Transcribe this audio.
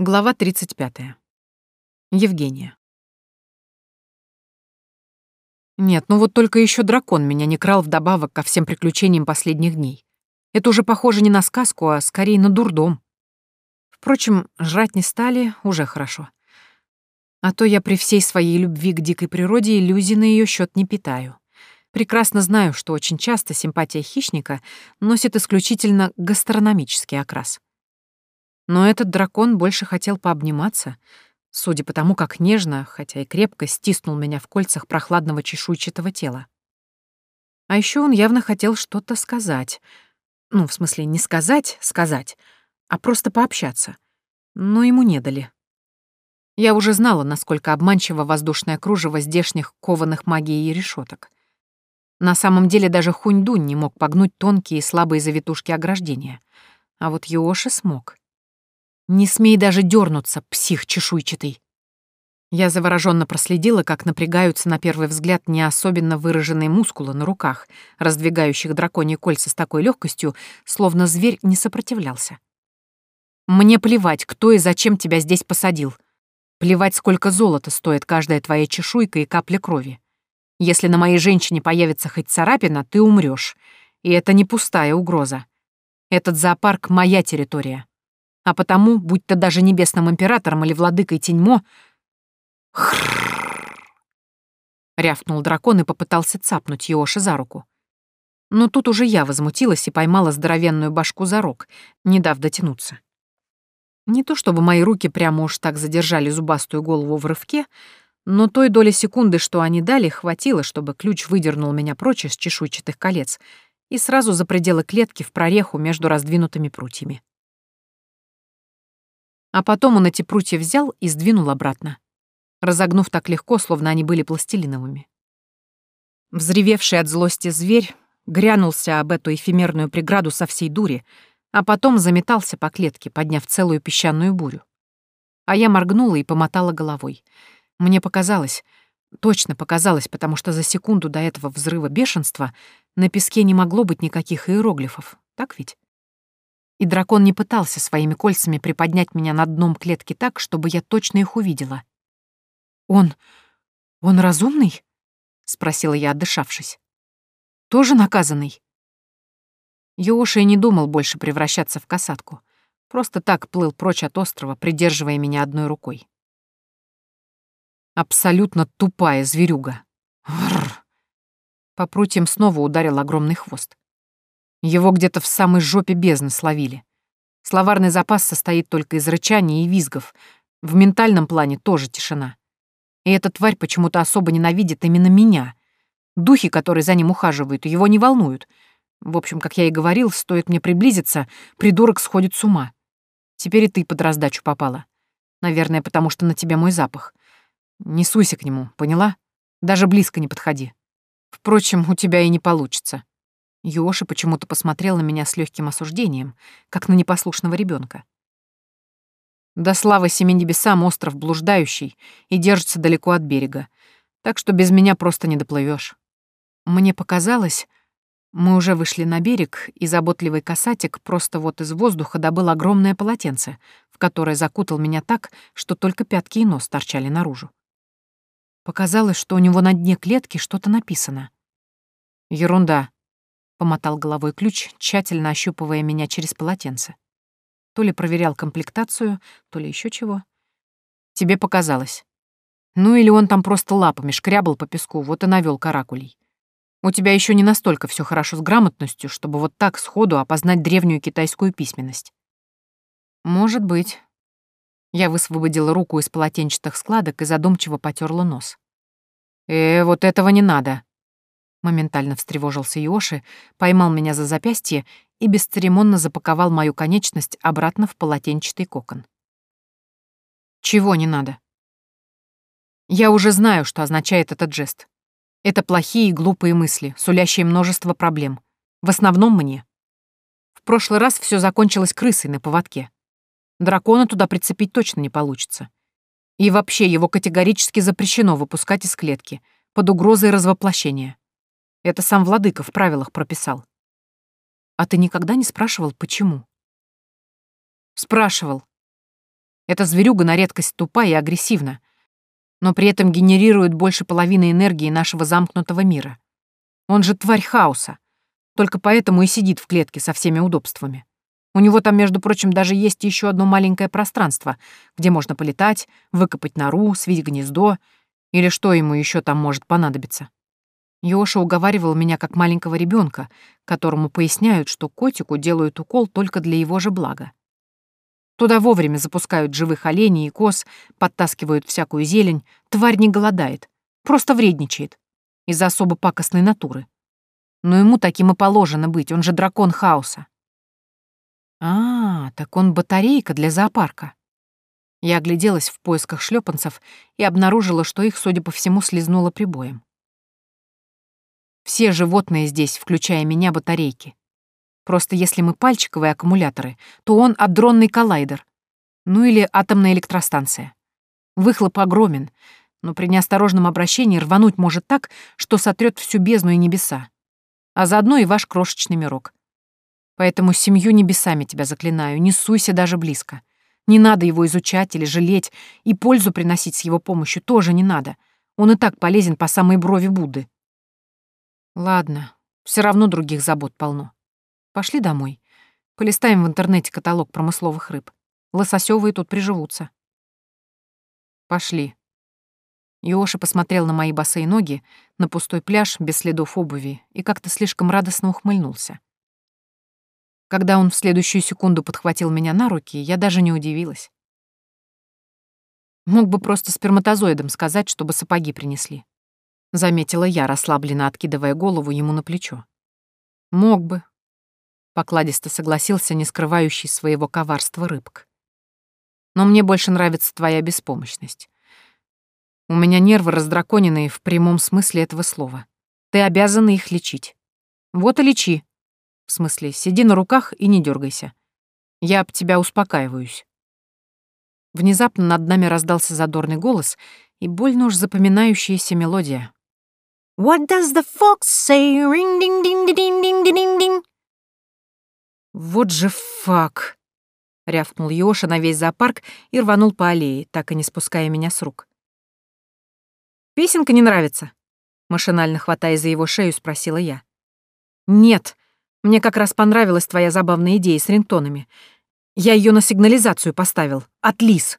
Глава 35. Евгения. Нет, ну вот только еще дракон меня не крал вдобавок ко всем приключениям последних дней. Это уже похоже не на сказку, а скорее на дурдом. Впрочем, жрать не стали, уже хорошо. А то я при всей своей любви к дикой природе иллюзий на ее счет не питаю. Прекрасно знаю, что очень часто симпатия хищника носит исключительно гастрономический окрас. Но этот дракон больше хотел пообниматься, судя по тому, как нежно, хотя и крепко, стиснул меня в кольцах прохладного чешуйчатого тела. А еще он явно хотел что-то сказать. Ну, в смысле, не сказать, сказать, а просто пообщаться. Но ему не дали. Я уже знала, насколько обманчиво воздушное кружево здешних кованых магией решеток. На самом деле даже Хуньдунь не мог погнуть тонкие и слабые завитушки ограждения. А вот Йоши смог. Не смей даже дернуться, псих чешуйчатый. Я завороженно проследила, как напрягаются на первый взгляд не особенно выраженные мускулы на руках, раздвигающих драконьи кольца с такой легкостью, словно зверь не сопротивлялся. Мне плевать, кто и зачем тебя здесь посадил. Плевать, сколько золота стоит каждая твоя чешуйка и капля крови. Если на моей женщине появится хоть царапина, ты умрешь. И это не пустая угроза. Этот зоопарк — моя территория а потому, будь то даже небесным императором или владыкой Теньмо... Рявкнул дракон и попытался цапнуть Йоши за руку. Но тут уже я возмутилась и поймала здоровенную башку за рог, не дав дотянуться. Не то чтобы мои руки прямо уж так задержали зубастую голову в рывке, но той доли секунды, что они дали, хватило, чтобы ключ выдернул меня прочь из чешуйчатых колец и сразу за пределы клетки в прореху между раздвинутыми прутьями. А потом он эти прутья взял и сдвинул обратно, разогнув так легко, словно они были пластилиновыми. Взревевший от злости зверь грянулся об эту эфемерную преграду со всей дури, а потом заметался по клетке, подняв целую песчаную бурю. А я моргнула и помотала головой. Мне показалось, точно показалось, потому что за секунду до этого взрыва бешенства на песке не могло быть никаких иероглифов, так ведь? И дракон не пытался своими кольцами приподнять меня на дном клетки так, чтобы я точно их увидела. «Он... он разумный?» — спросила я, отдышавшись. «Тоже наказанный?» Йоши не думал больше превращаться в касатку. Просто так плыл прочь от острова, придерживая меня одной рукой. Абсолютно тупая зверюга. Рррр. По прутьям снова ударил огромный хвост. Его где-то в самой жопе бездны словили. Словарный запас состоит только из рычания и визгов. В ментальном плане тоже тишина. И эта тварь почему-то особо ненавидит именно меня. Духи, которые за ним ухаживают, его не волнуют. В общем, как я и говорил, стоит мне приблизиться, придурок сходит с ума. Теперь и ты под раздачу попала. Наверное, потому что на тебя мой запах. Не суйся к нему, поняла? Даже близко не подходи. Впрочем, у тебя и не получится. Йоши почему-то посмотрел на меня с легким осуждением, как на непослушного ребенка. До славы семи небесам остров блуждающий и держится далеко от берега, так что без меня просто не доплывешь. Мне показалось, мы уже вышли на берег, и заботливый касатик просто вот из воздуха добыл огромное полотенце, в которое закутал меня так, что только пятки и нос торчали наружу. Показалось, что у него на дне клетки что-то написано. Ерунда, Помотал головой ключ, тщательно ощупывая меня через полотенце. То ли проверял комплектацию, то ли еще чего. Тебе показалось. Ну или он там просто лапами шкрябал по песку, вот и навел каракулей. У тебя еще не настолько все хорошо с грамотностью, чтобы вот так сходу опознать древнюю китайскую письменность. Может быть. Я высвободила руку из полотенчатых складок и задумчиво потерла нос. «Э, вот этого не надо», Моментально встревожился Йоши, поймал меня за запястье и бесцеремонно запаковал мою конечность обратно в полотенчатый кокон. «Чего не надо?» «Я уже знаю, что означает этот жест. Это плохие и глупые мысли, сулящие множество проблем. В основном мне. В прошлый раз все закончилось крысой на поводке. Дракона туда прицепить точно не получится. И вообще его категорически запрещено выпускать из клетки, под угрозой развоплощения. Это сам владыка в правилах прописал. А ты никогда не спрашивал, почему? Спрашивал. Эта зверюга на редкость тупа и агрессивна, но при этом генерирует больше половины энергии нашего замкнутого мира. Он же тварь хаоса. Только поэтому и сидит в клетке со всеми удобствами. У него там, между прочим, даже есть еще одно маленькое пространство, где можно полетать, выкопать нору, свить гнездо или что ему еще там может понадобиться. Йоша уговаривал меня как маленького ребенка, которому поясняют, что котику делают укол только для его же блага. Туда вовремя запускают живых оленей и коз, подтаскивают всякую зелень, тварь не голодает, просто вредничает из-за особо пакостной натуры. Но ему таким и положено быть, он же дракон хаоса. А, так он батарейка для зоопарка. Я огляделась в поисках шлепанцев и обнаружила, что их, судя по всему, слезнуло прибоем. Все животные здесь, включая меня, батарейки. Просто если мы пальчиковые аккумуляторы, то он адронный коллайдер. Ну или атомная электростанция. Выхлоп огромен, но при неосторожном обращении рвануть может так, что сотрет всю бездну и небеса. А заодно и ваш крошечный мирок. Поэтому семью небесами тебя заклинаю, не суйся даже близко. Не надо его изучать или жалеть, и пользу приносить с его помощью тоже не надо. Он и так полезен по самой брови Будды. Ладно, все равно других забот полно. Пошли домой. Полистаем в интернете каталог промысловых рыб. Лососёвые тут приживутся. Пошли. Йоша посмотрел на мои босые ноги, на пустой пляж без следов обуви и как-то слишком радостно ухмыльнулся. Когда он в следующую секунду подхватил меня на руки, я даже не удивилась. Мог бы просто сперматозоидом сказать, чтобы сапоги принесли. Заметила я, расслабленно откидывая голову ему на плечо. Мог бы. Покладисто согласился не скрывающий своего коварства рыбк. Но мне больше нравится твоя беспомощность. У меня нервы раздраконенные в прямом смысле этого слова. Ты обязана их лечить. Вот и лечи. В смысле, сиди на руках и не дергайся. Я об тебя успокаиваюсь. Внезапно над нами раздался задорный голос и больно уж запоминающаяся мелодия. What does the fox say? Ring ding ding ding ding ding ding. Вот же фак! рявкнул Ёша на весь зоопарк и рванул по аллее, так и не спуская меня с рук. «Песенка не нравится?» Машинально хватая за его шею, спросила я. «Нет, мне как раз понравилась твоя забавная идея с рингтонами. Я ее на сигнализацию поставил. От лис».